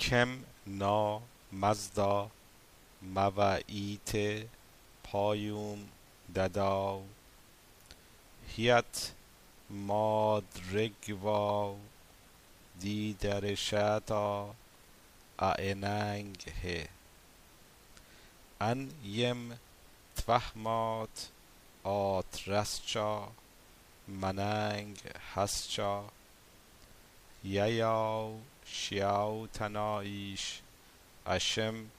کم نا مزدا موعیت پایوم دداو هیت مادرگواو دیدرشتا اعننگ he ان یم tvahmat atrascha manang hascha شیاو تنایش اشم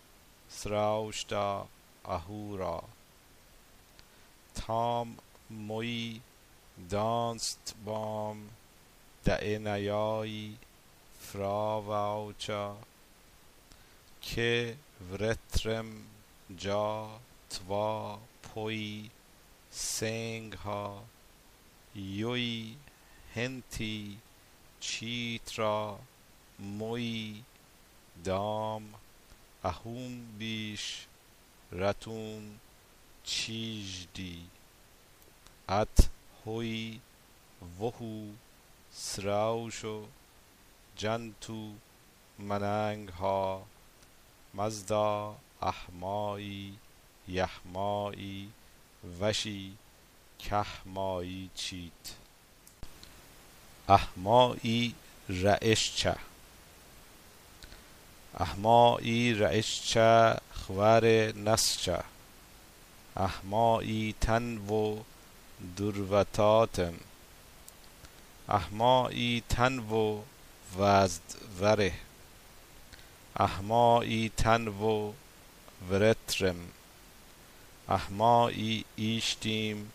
سراوشتا اهورا تام موی دانست بام دعنیای فراواوچا که ورترم جا توا پوی سنگ ها یوی هنتی چیترا موی دام اهوم بیش رتون چیژدی ات هوی وهو سراوشو جنتو مننگ ها مزدا احمایی یحمایی وشی کهمایی چیت. احمایی رعشچه احمایی رعشچه خوار نسچه احمایی تنو دروتاتم احمایی تنو وزدوره. احمایی تنو ورترم احمایی ایشتیم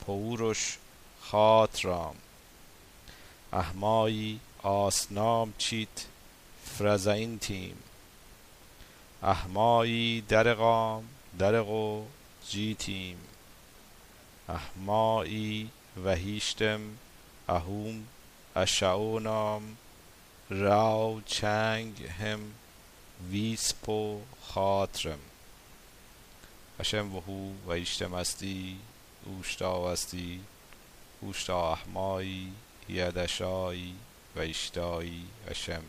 پوروش خاطرام احمایی آسنام چیت فرزینتیم. احمایی درقام درقو جیتیم. احمایی وهیشتم اهوم اشعونام. راو چنگ هم ویسپو خاطرم. اشم وهو وهیشتم استی اوشتا وستی اوشتا احمایی یدشایی ویشتایی اشم